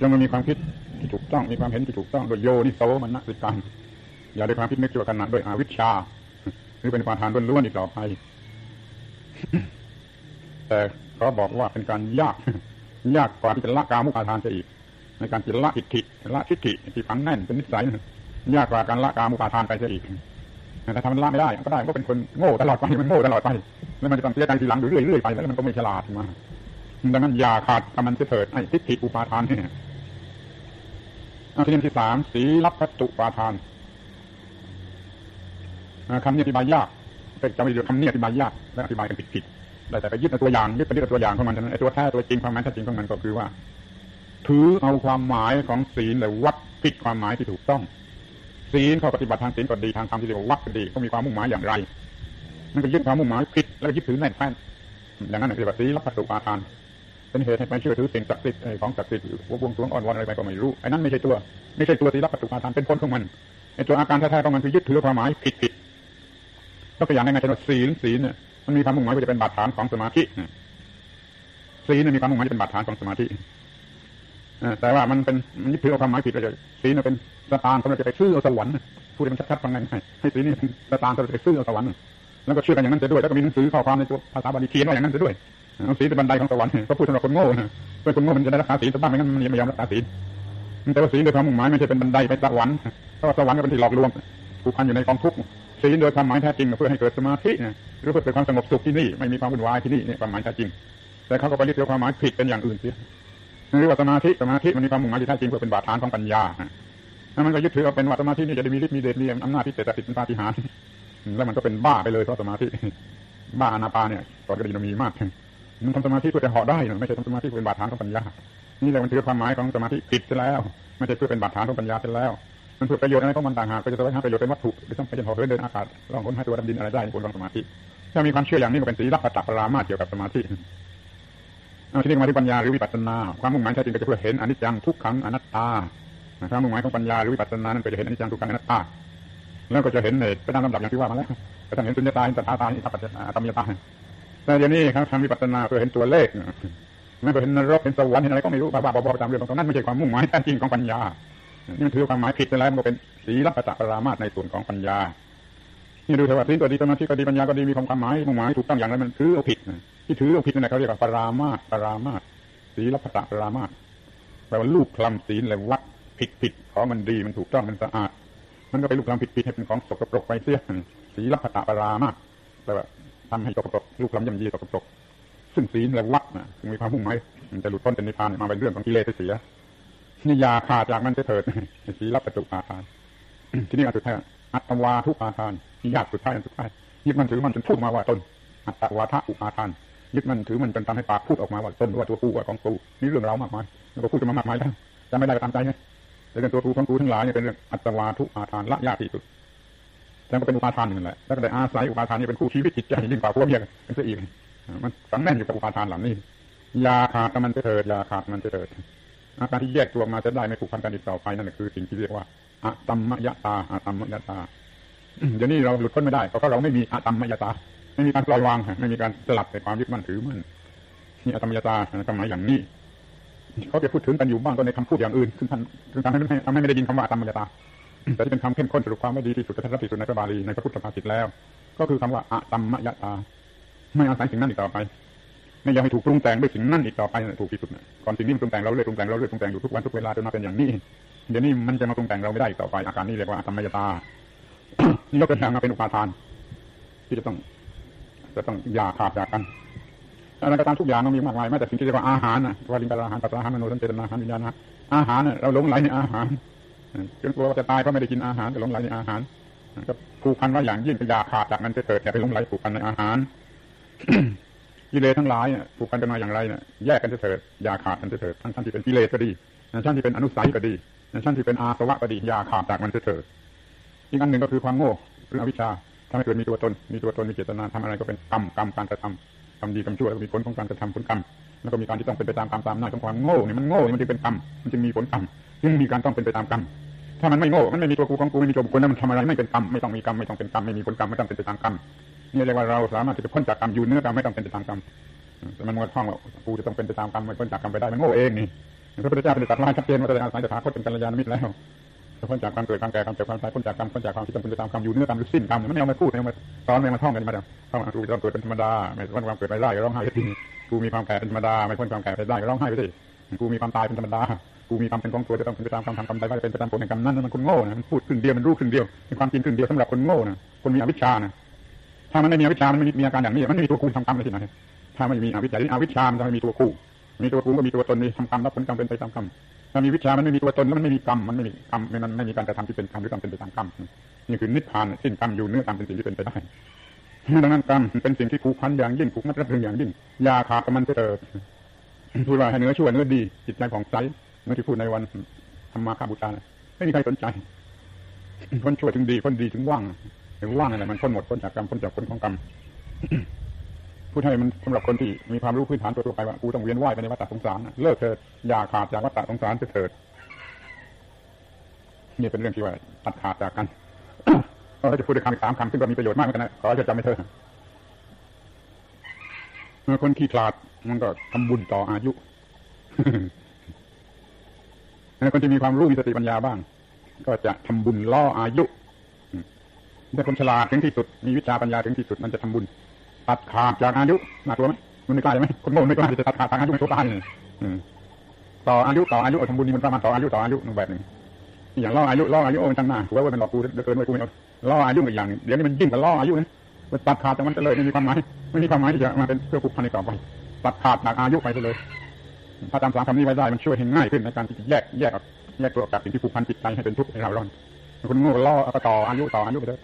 Speaker 1: จงมันมีความคิดที่ถูกต้องมีความเห็นที่ถูกต้องโดยโยนิโสมนสิการอย่าด้ความคิดนึกชั่วขณะด้วยอวิชชาหรือเป็นความทานล้วนๆอีกต่อไป แต่เขาบอกว่าเป็นการยาก ยากกว่าที่จะละกามุปาทานจะอีก ในการจิละอิทธิละทิฏฐิที่ฝังแน่นเป็นนิสัยยากกว่าการละกามุปาทานไปจะอีกแต่ถ้ามันละไม่ได้ก็ได้ก็เป็นคนโง่ตลอดไปมันโง่ตลอดไปแล้วมันจะต้องเสียใจทีหลังเรื่อยๆไปแล้วมันก็ไม่ฉลาดมาดังนั้นอย่าขาดกำมันเถิดไอ้ทิฏฐิอุปาทานนี่ ทีนี้ที่สามสีลับพัตุปาทานคำนี้อธิบายยากเป็นจะไม่ดูคำนี้อธิบายยากและอธิบายกันผิดๆแต่ไปยึดตัวอย่างยึดไปยึดตัวอย่างของมันนั้นไอ้ตัวแท้ตัวจริงความหมายแท้จริงของมันก็คือว่า ถือเอาความหมายของศีลและวัดผิดความหมายที่ถูกต้อง ศีลเขาปฏิบัติทางศีลก็ดีทางธรรมที่เรียกว่าวัดก็ดีก็มีความมุ่งหมายอย่างไรนั่นก็ยึดความมุ่งหมายผิดแล้วยึดถือแน่นแฟ้นอย่างนั้นเรียกว่าศีลพัตุปาทาน เป็นเหตุให้ไปเชื่อถือสิ่งศักดิ์สิทธิ์ของศักดิ์สิทธิ์วงสวงอ่อนวอนอะไรไปก็ไม่รู้ไอ้นั้นไม่ใช่ตัวไม่ใช่ตัวศีลพัตุปาทานเป็นผลของมันไอ้ตัวอาการแท้ๆของมันคือยึดถือความหมายผิดผิดก็ตัวอย่างง่ายๆเช่นว่าศีลศีลเนี่ยมันมีความมุ่งหมายว่าจะเป็นบาดฐานของสมาธิศีลเนี่มีความมุ่งหมายจะเป็นบาดฐานของสมาธิแต่ว่ามันเป็นมันยึดถือความหมายผิดเลยศีลเนี่เป็นสตางค์สำหรับจะไปซื้อเอาสวรรค์พูดมันชัดๆฟังง่ายๆให้ศีลนี่สตางค์สำหรับจะไปซื้อเอาสวรรค์แล้วก็เชื่อกันอย่างนั้นจะด้วยแล้วก็มีหนังสือข้อความในตัวภาษาบาลีเขียนว่าอย่างนั้นจะด้วย ศีลเป็นบันไดของสวรรค์ก็พูดสำหรับคนโง่เป็นคนโง่มันจะได้รักษาศีลแต่บ้างไม่งั้นมันไม่ยอมรักษาศีลแต่ว่าศีลโดยความมุ่งหมายไม่ใช่เป็นบันไดไปสวรรค์เพราะสวรรค์ก็เป็นที่หลอกลวงผูกพันอยู่ในกองทุกข์ศีลโดยความหมายแท้จริงเพื่อให้เกิดสมาธิหรือเพื่อเกิดความสงบสุขที่นี่ไม่มีความวุ่นวายที่นี่เนี่ยความหมายแท้จริง แต่เขาก็ไปยึดถือความหมายผิดเป็นอย่างอื่นเสียเรียกว่าสมาธิสมาธิมันมีความมุ่งหมายที่แท้จริงเพื่อเป็นบาดฐานของปัญญาแล้วมันก็ยึดถือเอาเป็นว่าสมาธินี่จะได้มีฤทธิ์มีเดชมีอำนาจที่เศษติดเป็นปาฏิหาริย์แล้วมันก็เป็นบ้าไปเลยเพราะสมาธิบ้าอนาปาเนี่ยก่อนก็ดีมีมาก มันทำสมาธิเพื่อจะเหาะได้ไม่ใช่ทำสมาธิเพื่อเป็นบาดฐานของปัญญา นี่แหละมันถือความหมายของสมาธิผิดไปแล้ว ไม่ใช่เพื่อเป็นบาดฐานของปัญญาไปแล้วมันเพื่อประโยชน์อะไรของมันต่างหากก็จะต้องหาประโยชน์เป็นวัตถุหรือต้องไปจนหอเหินเดินอากาศลองค้นหาตัวดำดินอะไรได้คนของสมาธิถ้ามีความเชื่ออย่างนี้ก็เป็นสีรักปัตตปรามาเกี่ยวกับสมาธิเอาที่เรียกมาที่ปัญญาหรือวิปัสสนา ความมุ่งหมายแท้จริงก็จะเพื่อเห็นอนิจจังทุกขังอนัตตาความมุ่งหมายของปัญญาหรือวิปัสสนานั้นก็จะเห็นอนิจจังทุกขังอนัตตา แล้วก็จะเห็นเหตุไปตามลำดับอย่างที่ว่ามาแล้วก็ต้องเห็นสุญญตาเห็นสัทธาตาเห็นปัจจตธรรมยตา แต่เดี๋ยวนี้เขาทำวิปัสสนาเพื่อเห็นตัวเลขไม่เพื่อเห็นนรกเห็นสวรรค์เห็นอะไรก็ไม่รู้บ้าๆบอๆตามเรื่องของนั้นไม่ใช่ความมุ่งหมายแท้จริงของปัญญานี่มันถือความหมายผิดไปแล้วมันก็เป็นศีลปัตตปรามาสในส่วนของปัญญานี่ดูเถอะว่าศีลก็ดีสมาธิก็ดีปัญญาก็ดีมีความหมายมุ่งหมายถูกต้องอย่างนั้นมันถือเอาผิดที่ถือเอาผิดนั่นแหละเขาเรียกว่าปรามาสปรามาสศีลปัตตปรามาสแปลว่าลูกคลำศีลเลยวัดผิดผิดของมันดีมันถูกต้องมันสะอาด มันก็ไปลูกคลำผิดผิดให้เป็นของสกปรกไปเสียศีลปัตตปรามาสแปลว่า ทำให้สกปรกลูกลำย่ำยีสกปรกซึ่งศีลและวัดนะมีความมุ่งหมายมันจะหลุดพ้นเป็นนิพพานมาเป็นเรื่องของกิเลสเสียนี่ยาขาดจากมันจะเถิดสีรับประจุอาทาน ที่นี่อันสุดท้ายอัตวาทุกอาทานนี่ยากสุดท้ายอันสุดท้ายยึดมันถือมันจนพูดมาว่าตนอัตวาทะอุอาทานยึดมันถือมันจนทำให้ปากพูดออกมาว่าตนว่าตัวกูว่าของกูนี่เรื่องเรามากมายแล้วก็พูดกันมามากมายแล้วจะไม่ได้ก็ตามใจไงแต่เรื่องตัวกูของกูทั้งหลายเนี่ยเป็นเรื่องอัตวาทุกอาทานละยากที่สุด แล้วก็เป็นอุปาทานนึ่แหละแล้วก็ได้อาศัยอุปาทานนี้เป็นคู่ชีวิตจิตใจยิ่งกว่าพวกเมียกันซะอีกมันฝังแน่นอยู่กับอุปาทานเหล่านี้ยาขาดมันจะเถิดยาขาดมันจะเถิดอาการที่แยกตัวมาจะได้ไม่ผูกพันกันอีกต่อไปนั่นคือสิ่งที่เรียกว่าอะตัมมยตาอะตัมมยตาเดี๋ยวนี้เราหลุดพ้นไม่ได้เพราะเราไม่มีอะตัมมยตา ไม่มีการปล่อยวางไม่มีการสลับในความยึดมั่นถือมั่นนี่อะตัมมยตาความหมายอย่างนี้เขาจะพูดถึงกันอยู่บ้างก็ในคำพูดอย่างอื่นซึ่งท่านซึ่งทำให้ทำให้ไม่ได้ยินคำว่าอะตัมมยตา แต่ที่เป็นคำเข้มข้นสรุปความไม่ดีที่สุดกระทับที่สุดในพระบาลีในพระพุทธภาษิตแล้ว ก็คือคำว่าอะตัมมยตา ไม่อาศัยสิ่งนั้นอีกต่อไป ไม่ยอมให้ถูกปรุงแต่งด้วยสิ่งนั้นอีกต่อไปถูกที่สุดก่อนสิ่งนี้มันปรุงแต่งเราเรื่อยปรุงแต่งเราเรื่อยปรุงแต่งอยู่ทุกวันทุกเวลาจนมาเป็นอย่างนี้ เดี๋ยวนี้มันจะมาปรุงแต่งเราไม่ได้อีกต่อไปอาการนี้เรียกว่าธรรมยตานี่ยกตัวอย่างมาเป็นอุปาทาน ที่จะต้อง จะต้องยาขาดจากกันอะไรก็ตามทุกอย่างมันมีมากมายแม้แต่สิ่งที่เรียกว่าอาหารนะวาริงกาอาหารปัสสาวะมโนสันเจตนาอาหารวิญญาณอาหารเราหลงไหลในอาหาร จนกลัวว่าจะตายก็ไม่ได้กินอาหารแต่หลงไหลในอาหารก็ผูกพันว่าอย่างยิ่งจะยาขาดจากนั้นจะเกิดอย่ไปหลงไหลผูกพันในอาหารกิเลสทั้งหลายผูกพันกันมาอย่างไรเนี่ยแยกกันจะเถิดยาขาดกันจะเถิดทั้งท่านที่เป็นกิเลสก็ดีท่านที่เป็นอนุสัยก็ดีท่านที่เป็นอาสวะก็ดียาขาดจากมันจะเถิดอีกอันหนึ่งก็คือความโง่หรืออวิชชาทำให้เกิดมีตัวตน มีตัวตนมีเจตนาทำอะไรก็เป็นกรรมกรรมการกระทำกรรมดีกรรมชั่วแล้วมีผลของการกระทำผลกรรมแล้วก็มีการที่ต้องเป็นไปตามกรรมตามหน้าของความโง่เนี่ยมันโง่มันจึงเป็นกรรมมันจึงมีผลกรรม จึงมีการต้องเป็นไปตามกรรมถ้ามันไม่โง่มันไม่มีตัวกูของกูไม่มีตัวบุคคลนั้นมันทำอะไรไม่เป็นกรรมไม่ต้องมีกรรมไม่ต้องเป็นกรรมไม่มีผลกรรมไม่ต้องเป็นไปตามกรรมนี่เรียกว่าเราสามารถที่จะพ้นจากกรรมอยู่เนื้อกรรมไม่ต้องเป็นไปตามกรรมแต่มันมันท่องว่ากูจะต้องเป็นไปตามกรรมไม่พ้นจากกรรมไปได้มันโง่เองนี่พระพุทธเจ้าเป็นตรัสว่าชัดเจนว่าจะอาศัยจะหาพ้นเป็นกัลยาณมิตรแล้วจะพ้นจากความเกิดความแก่ความเจ็บความตายพ้นจากกรรมพ้นจากความที่ต้องเป็นไปตามกรรมอยู่เนื้อกรรมหรือสิ้นกรรมมันไม่เอามาพูดไม่เอามาสอนไม่มาท่องกันมาดี๋ยวท่องกูจะต้องเกิดเป็นธรรมดาไม่พ้นความเกิดไปได้ร้องไห้ไปทีกูมีความแก่เป็นธรรมดาไม่พ้นความแก่ไปได้ร้องไห้ไปทีกูมีความตายเป็นธรรมดา กูมีความเป็นของตัวจะต้องเป็นไปตามกรรมทำกรรมใดก็จะเป็นไปตามผลแห่งกรรมนั้นมันคนโง่นะมันพูดขึ้นเดียวมันรู้ขึ้นเดียวมีความจริงขึ้นเดียวสำหรับคนโง่นะคนมีอวิชชานะถ้ามันไม่มีอวิชชามันไม่มีอาการอย่างนี้มันไม่มีตัวกูทำกรรมเลยที่ไหนถ้าไม่มีอวิชชาอวิชชามันจะไม่มีตัวกูมีตัวกูก็มีตัวตนมีทำกรรมรับผลกรรมเป็นไปตามกรรมถ้ามีวิชามันไม่มีตัวตนแล้วมันไม่มีกรรมมันไม่มีกรรมมันไม่มีการกระทำที่เป็นกรรมหรือกรรมเป็นไปตามกรรมนี่คือนิพพานสิ้นกรรมอยู่เนื้อกรรมเป็นสิ่งที่เป็นไปได้ดังนั้นกรรมเป็นสิ่งที่ผูกพันอย่างยิ่งผูกมัดรัดรึงอย่างยิ่งยาขาดกับมันจะเกิดพูดว่าให้เนื้อชั่วเนื้อดีจิตใจของใส มื่อที่พูดในวันธรรมาคาบูชาไม่มีใครสนใจ คนชั่วถึงดี คนดีถึงว่างถึงว่างอะไรมันพ้นหมดพ้นจากกรรมพ้นจากผลของกรรมพูดให้มันสำหรับคนที่มีความรู้พื้นฐานตัวตัวไปว่ากูต้องเวียนว่ายไปในวัฏสงสารเลิกเถิดอย่าขาดจากวัฏสงสารเถิดนี่เป็นเรื่องที่ว่าตัดขาดจากกันเราจะพูดคำสามคำซึ่งก็มีประโยชน์มากเหมือนกันนะขอจะจำไม่เถอะเมื่อคนขี้ขลาดมันก็ทำบุญต่ออายุ คนที่มีความรู้มีสติปัญญาบ้าง ก็จะทำบุญล่ออายุถ้าคนฉลาดถึงที่สุด มีวิชาปัญญาถึงที่สุด มันจะทำบุญ ตัดขาดจากอายุน่ากลัวไหมมันไม่กล้าไหมคนโง่ไม่กล้าจะตัดขาดจากอายุไม่ตัวตายเลยต่ออายุต่ออายุทำบุญนี่มันประมาณต่ออายุต่ออายุหนึ่งแบบหนึ่งอย่างล่ออายุล่ออายุโอ้ตั้งหน้ากูว่าเป็นหลอกกูเดือเกินไปกูไม่เอาล่ออายุอีกอย่างเดี๋ยวนี้มันยิ่งกว่าล่ออายุนะมันตัดขาดจากมันเลยไม่มีความหมายไม่มีความหมายที่จะมาเป็นเพื่อผูกพันในต่อไปตัดขาดจากอายุไปเลย ถ้าจำสามคำนี้ไว้ได้มันช่วยให้ง่ายขึ้นในการที่แยกแยกออกแยกตัวออกจากสิ่งที่ผูกพันจิตใจให้เป็นทุกข์ให้เราร้อนคนโง่ล่อก็ต่ออายุต่ออายุไปเถอะ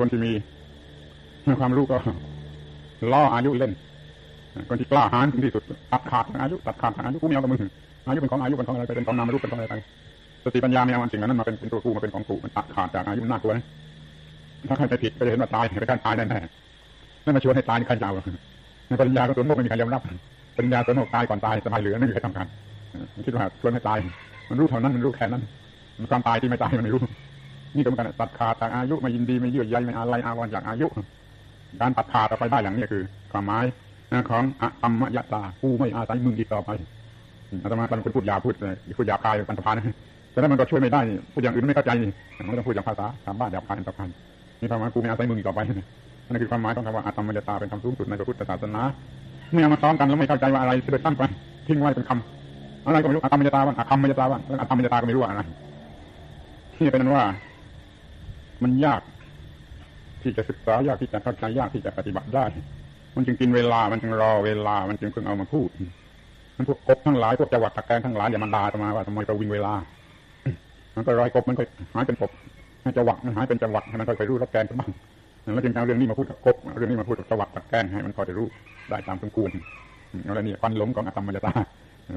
Speaker 1: คนที่มีความรู้ก็ล่ออายุเล่น คนที่กล้าหาญที่สุดตัดขาดอายุตัดขาดอายุกูไม่เอากับมึงอายุเป็นของอายุเป็นของอะไรไปเป็นของนามรูปเป็นของอะไรไปสติปัญญาไม่เอาสิ่งนั้นมาเป็นตัวกูมาเป็นของกูมันตัดขาดจากอายุน่ากลัวนะถ้าใครไปผิดก็จะเห็นว่าตายไปการตายแน่แน่นั่นมาชวนให้ตายใครจะเอาในปัญญาของตัวโลกไม่มีใครยอมรับ ปัญญาตัวโลกตายก่อนตายสบายเหลือไม่มีใครทำการมันคิดว่าชวนให้ตาย มันรู้เท่านั้นมันรู้แค่นั้นความตายที่ไม่ตายมันไม่รู้ นี่ก็เหมือนกันตัดขาดจากอายุไม่ยินดีไม่เยื่อใยไม่อะไรอาวรจากอายุ การตัดขาดออกไปได้อย่างนี้คือความหมายของอัมมยตาผู้ไม่อาศัยมึงอีกต่อไปอาตมาตอนคนพูดยาพูดเลยพูดยาคายปันธพานแต่แล้วมันก็ช่วยไม่ได้พูดอย่างอื่นไม่เข้าใจมันต้องพูดอย่างภาษาชาวบ้านอย่างพานต่อพันนี่ความกูไม่อาศัยมึงอีกต่อไปนั่นคือความหมายของคำว่าอาตมมยตาเป็นคำสูงสุดในพระพุทธศาสนา เมื่อมาซ้อมกันแล้วไม่เข้าใจว่าอะไรเสด็จตั้งไปทิ้งไว้เป็นคำอะไรก็ไม่รู้อาตมมยตาบ้างอาคมมยตาบ้างอาตมมยตาก็ไม่รู้อะไรที่เป็นนั้นว่า มันยากที่จะศึกษายากที่จะเข้าใจยากที่จะปฏิบัติได้ มันจึงกินเวลามันจึงรอเวลา มันจึงเพิ่งเอามาพูดมันพวกกบทั้งหลายพวกจังหวัดตะแกรงทั้งหลายอย่ามันด่าตมาว่าทำไมประวิงเวลา มันก็รอยกบมันก็หายเป็นกบจังหวัดมันหายเป็นจังหวัดให้มันค่อยๆรู้รับแกงกันบ้าง แล้วจึงเอาเรื่องนี้มาพูดกับกบเรื่องนี้มาพูดกับจังหวัดตะแกรงให้มันพอจะรู้ได้ตามสมควรแล้วนี่ควันหลงของอาตมมยตา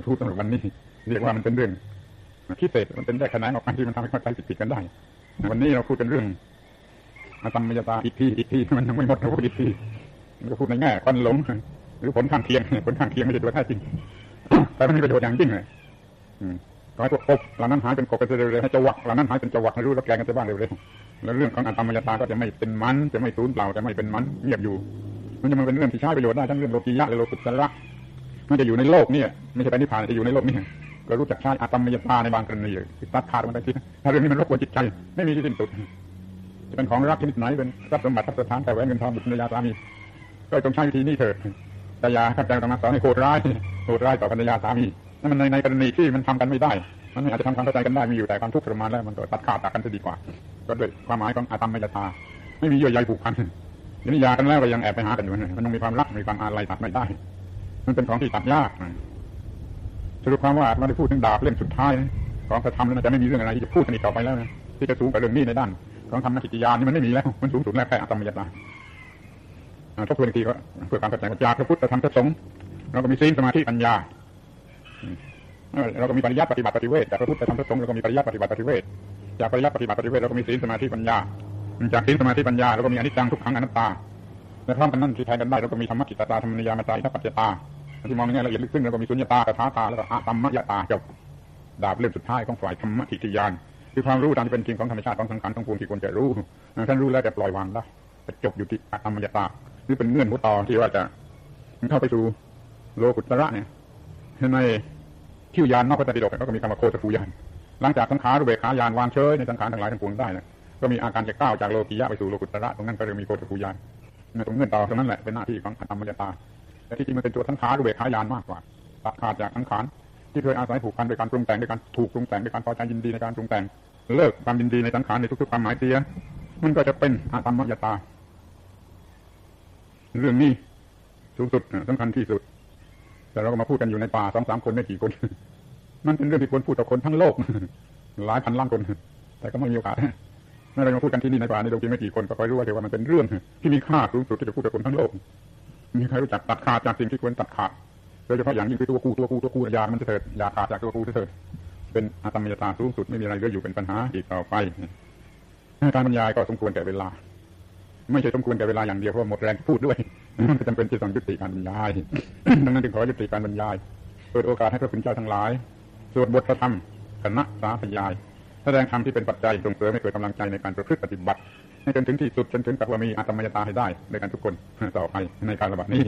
Speaker 1: พูดสำหรับวันนี้เรียกว่ามันเป็นเรื่องพิเศษมันเป็นแยกแขนงออกมาที่มันทำให้เข้าใจผิดๆกันได้ วันนี้เราพูดกันเรื่องอาตมมยตาอีกทีอีกทีมันยังไม่หมดเราพูดอีกทีมันก็พูดในแง่ควันหลงหรือผลข้างเคียงผลข้างเคียงไม่ใช่ตัวแท้จริงแต่มันมีประโยชน์อย่างยิ่งเลยขอให้พวกกบเหล่านั้นหายเป็นกบกันเร็วๆให้จวักเหล่านั้นหายเป็นจวักให้รู้รับแกงกันไปบ้างเร็วๆ แล้วเรื่องของอาตมมยตาก็จะไม่เป็นมัน จะไม่สูญเปล่าจะไม่เป็นมันเงียบอยู่ มันจะมาเป็นเรื่องที่ใช้ประโยชน์ได้ทั้งเรื่องโลกียะและโลกุตระมันจะอยู่ในโลกนี่ไม่ใช่ไปนิพพานจะอยู่ในโลกนี่ก็รู้จักใช้อาตมมยตาในบางกรณีตัดขาดมันไปทีถ้าเรื่องนี้มันรบกวนจิตใจไม่มีที่สิ้นสุดจะเป็นของรักชนิดไหนเป็นทรัพย์สมบัติทรัพย์สถานแต่แหวนเงินทองบุตรภรรยาสามีก็ต้องใช้วิธีนี้เถิดแต่ยาข้าพเจ้าต้องมาสอนให้โหดร้ายโหดร้ายต่อภรรยาสามีนั่นมันในในกรณีที่มันทำกันไม่ได้ มันอาจจะทำความเข้าใจกันได้มีอยู่แต่ความทุกข์ทรมานแล้วมันก็ตัดขาดจากกันจะดีกว่า ก็ด้วยความหมายของอาตมมยตา ไม่มีเยื่อใยผูกพันยันยากันแล้วก็ยังแอบไปหากันอยู่มันต้องมีความรักมีความอาลัยตัดไม่ได้ มันเป็นของที่ตัดยากสรุปความว่ามาได้พูดถึงดาบเล่มสุดท้ายของพระธรรมแล้วจะไม่มีเรื่องอะไรที่จะพูดกันอีกต่อไปแล้วนะที่จะสูงกว่าเรื่องนี้ในด้าน ของธรรมกิจยานี่มันไม่มีแล้วมันสูงสุดแล้วแค่อัตมยตาทบทวนอีกทีก็เพื่อการเข้าใจว่าจากพระพุทธธรรมพระสงฆ์เราก็มีศีลสมาธิปัญญาเราก็มีปริยัติปฏิบัติปฏิเวทจากพระพุทธธรรมพระสงฆ์เราก็มีปริยัติปฏิบัติปฏิเวท จากปริยัติปฏิบัติปฏิเวทเราก็มีศีลสมาธิปัญญาจากศีลสมาธิปัญญาเราก็มีอนิจจังทุกขังอนัตตาและพร้อมกันนั่นที่แทนกันได้เราก็มีธรรมกิจตาธรรมนิยามตาอิทัปปัจจตาที่มองในแง่ละเอียดลึกซึ้งเราก็มีสุญญตากถาตาแล้วก็อาตมมยตาจบดาบเล่มสุดท้ายของฝ่ายธรรมทิฏฐิยานคือความรู้ตามที่เป็นจริงของธรรมชาติของสังขารของปวงที่ควรจะรู้ท่านรู้แล้วแต่ปล่อยวางได้วจบอยู่ที่ธรรมยตาหรือเป็นเงื่อนหัวต่อที่ว่าจะเข้าไปสู่โลกุตระเนี่ยในทิวยานนอกพระตติดกก็มีคำว่าโคตภูยาน หลังจากสังขารรูเบขายานวางเฉยในสังขารทั้งหลายทั้งปวงได้นะก็มีอาการจะก้าวจากโลกียะไปสู่โลกุตระตรงนั้นก็เลยมีโคตภูยานตรงเงื่อนต่อตรงนั้นแหละเป็นหน้าที่ของธรรมยตาแต่ที่จริงมันเป็นตัวสังขารรูเบขายานมากกว่าตัดขาดจากสังขารที่เคยอาศัยผูกพันโดยการปรุงแต่งโดยการถูกปรุงแต่งโดยการพอใจยินดีในการปรุงแต่ง เลิกความยินดีในสังขารในทุกๆความหมายเสียมันก็จะเป็นอาตมมยตา เรื่องนี้สูงสุดสำคัญที่สุด แต่เราก็มาพูดกันอยู่ในป่าสองสามคนไม่กี่คน มันเป็นเรื่องที่ควรพูดต่อคนทั้งโลก หลายพันล้านคน แต่ก็ไม่มีโอกาสเมื่อเรามาพูดกันที่นี่ในป่าในโลกจริงไม่กี่คนก็คอยรู้ว่าเดี๋ยวว่ามันเป็นเรื่อง ที่มีค่าสูงสุดที่จะพูดกับคนทั้งโลก มีใครรู้จักตัดขาดจากสิ่งที่ควรตัดขาดโดยเฉพาะอย่างยิ่งคือตัวกูตัวกูตัวกูยามันจะเถิดยาขาดจากตัวกูจะเถิดเป็นอาตมยตาสูงสุดไม่มีอะไรเหลืออยู่เป็นปัญหาอีกต่อไปการบรรยายก็สมควรแก่เวลา ไม่ใช่สมควรแก่เวลาอย่างเดียวเพราะหมดแรงพูดด้วยมันจำเป็นที่ต้องยุติการบรรยาย ดังนั้นจึงขอยุติการบรรยาย เปิดโอกาสให้พระคุณเจ้าทั้งหลาย สวดบทพรธรรมคณะสาธยาย แสดงธรรมที่เป็นปัจจัยส่งเสริมให้เกิดกำลังใจในการประพฤติปฏิบัติให้จนถึงที่สุดจนถึงกับว่ามีอาตมยตาให้ได้ในการทุกคนต่อไปในการระบาดนี้